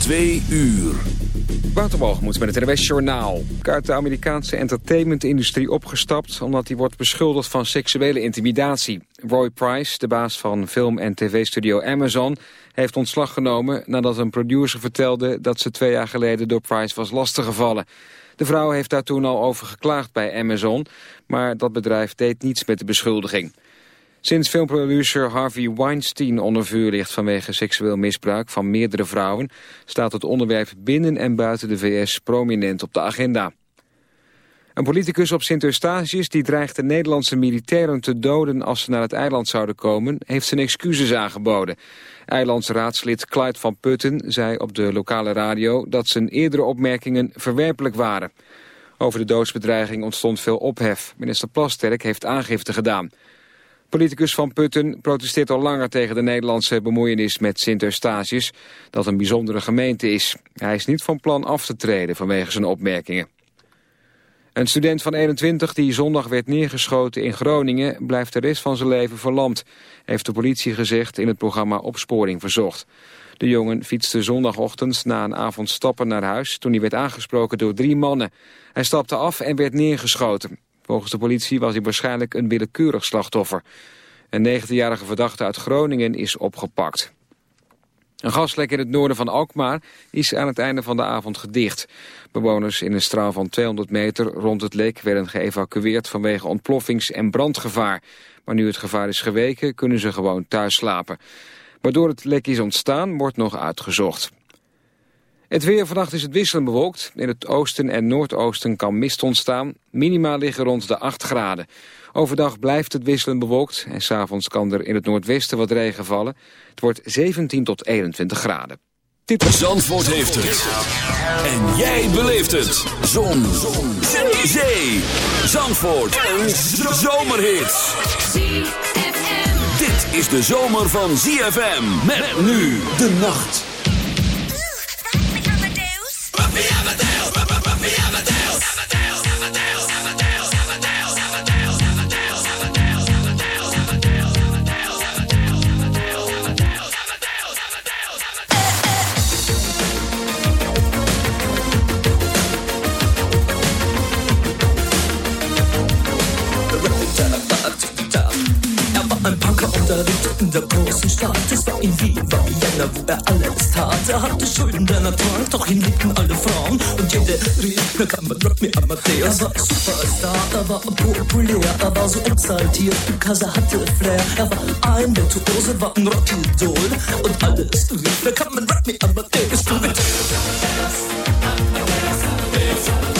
Twee uur. moet met het RWS Journaal. Uit de Amerikaanse entertainmentindustrie opgestapt... omdat hij wordt beschuldigd van seksuele intimidatie. Roy Price, de baas van film- en tv-studio Amazon... heeft ontslag genomen nadat een producer vertelde... dat ze twee jaar geleden door Price was lastiggevallen. De vrouw heeft daar toen al over geklaagd bij Amazon... maar dat bedrijf deed niets met de beschuldiging. Sinds filmproducer Harvey Weinstein onder vuur ligt vanwege seksueel misbruik van meerdere vrouwen, staat het onderwerp binnen en buiten de VS prominent op de agenda. Een politicus op Sint-Eustatius die dreigt de Nederlandse militairen te doden als ze naar het eiland zouden komen, heeft zijn excuses aangeboden. Eilandsraadslid Clyde van Putten zei op de lokale radio dat zijn eerdere opmerkingen verwerpelijk waren. Over de doodsbedreiging ontstond veel ophef. Minister Plasterk heeft aangifte gedaan. Politicus Van Putten protesteert al langer tegen de Nederlandse bemoeienis met Sint-Eustatius, dat een bijzondere gemeente is. Hij is niet van plan af te treden vanwege zijn opmerkingen. Een student van 21 die zondag werd neergeschoten in Groningen... blijft de rest van zijn leven verlamd, heeft de politie gezegd in het programma Opsporing Verzocht. De jongen fietste zondagochtend na een avond stappen naar huis... toen hij werd aangesproken door drie mannen. Hij stapte af en werd neergeschoten. Volgens de politie was hij waarschijnlijk een willekeurig slachtoffer. Een 19-jarige verdachte uit Groningen is opgepakt. Een gaslek in het noorden van Alkmaar is aan het einde van de avond gedicht. Bewoners in een straal van 200 meter rond het lek werden geëvacueerd vanwege ontploffings- en brandgevaar. Maar nu het gevaar is geweken kunnen ze gewoon thuis slapen. Waardoor het lek is ontstaan wordt nog uitgezocht. Het weer vannacht is het wisselend bewolkt. In het oosten en noordoosten kan mist ontstaan. Minima liggen rond de 8 graden. Overdag blijft het wisselend bewolkt. En s'avonds kan er in het noordwesten wat regen vallen. Het wordt 17 tot 21 graden. Dit... Zandvoort heeft het. En jij beleeft het. Zon. Zon. Zee. Zandvoort. Een zomerhit. Dit is de zomer van ZFM. Met nu de nacht. in der großen Stadt. Es war in Wien, war Vienna, wo er alles tat. Er hatte Schulden, der Natur, doch ihn liebten alle Frauen. Und jede rief, na kann man Rock me Amadeus. Er war Superstar, er war populär, er war so exaltiert, because er hatte Flair. Er war ein Virtuose, war ein Rock-Idol. Und alles rief, na kann man Rock me Amadeus. Du Amadeus, Amadeus, Amadeus.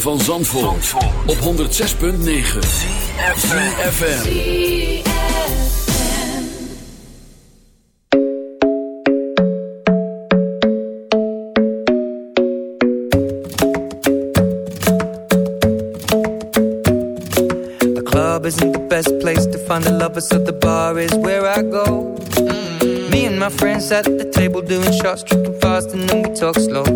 Van Zandvoort, op 106.9 CFFM The club isn't the best place to find the lovers So the bar is where I go. Mm. Me and my friends at the table doing shots Tripping fast and then we talk slow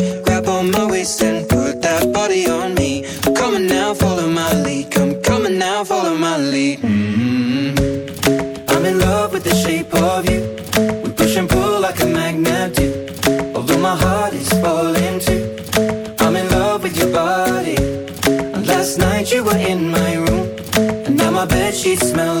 were in my room. And now my bed sheets smell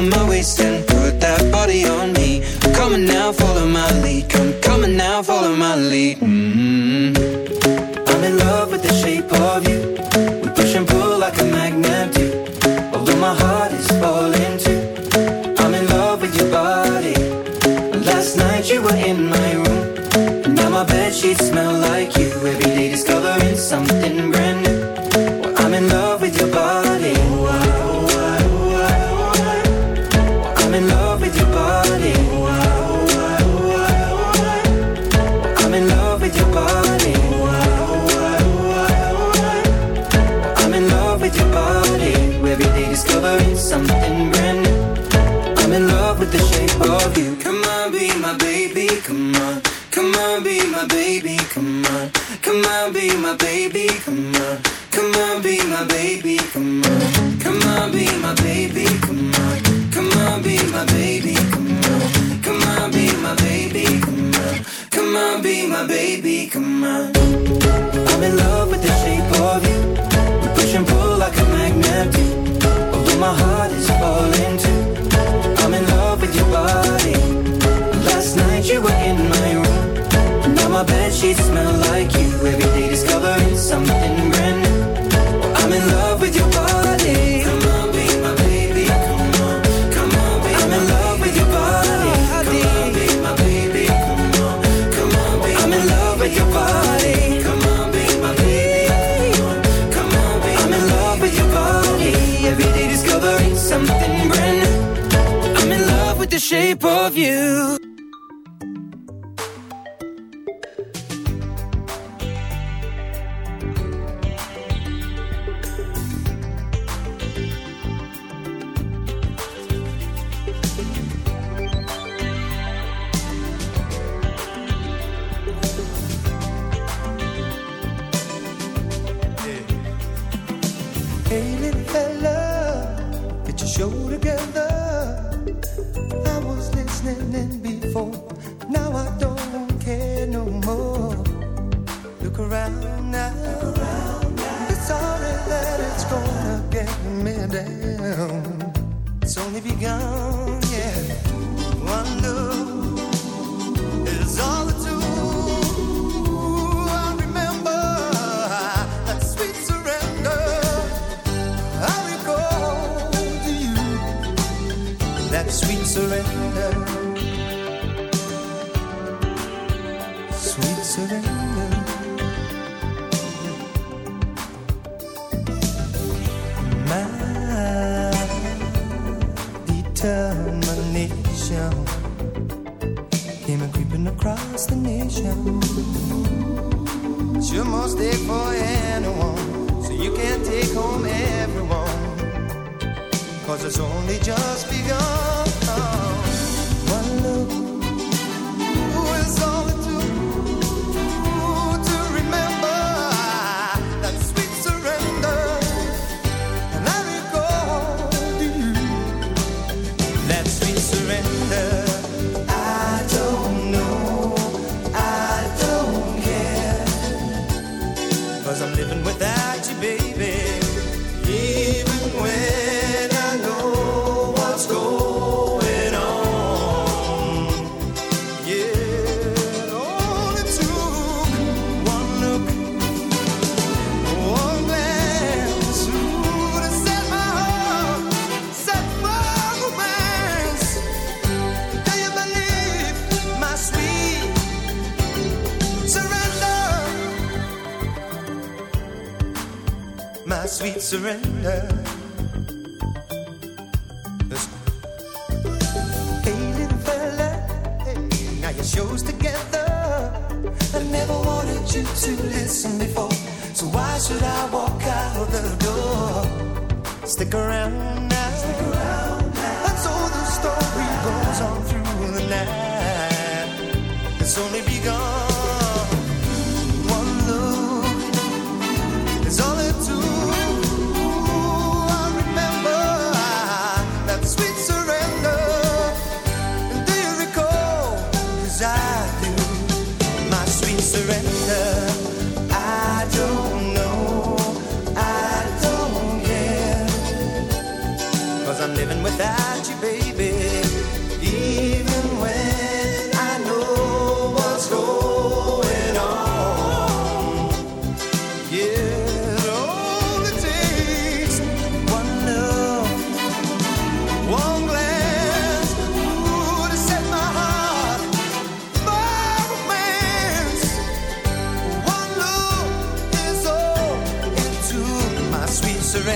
on my waist you.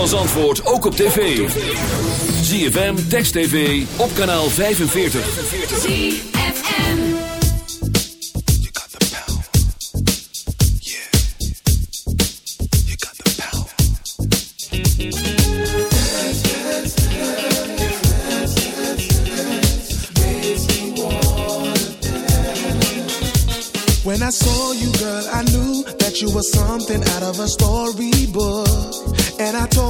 Van Zandvoort ook op tv. ZFM, Text TV, op kanaal 45. When I saw you, girl, I knew that you were something out of a storybook. And I told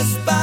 Just by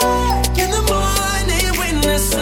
back in the morning when the sun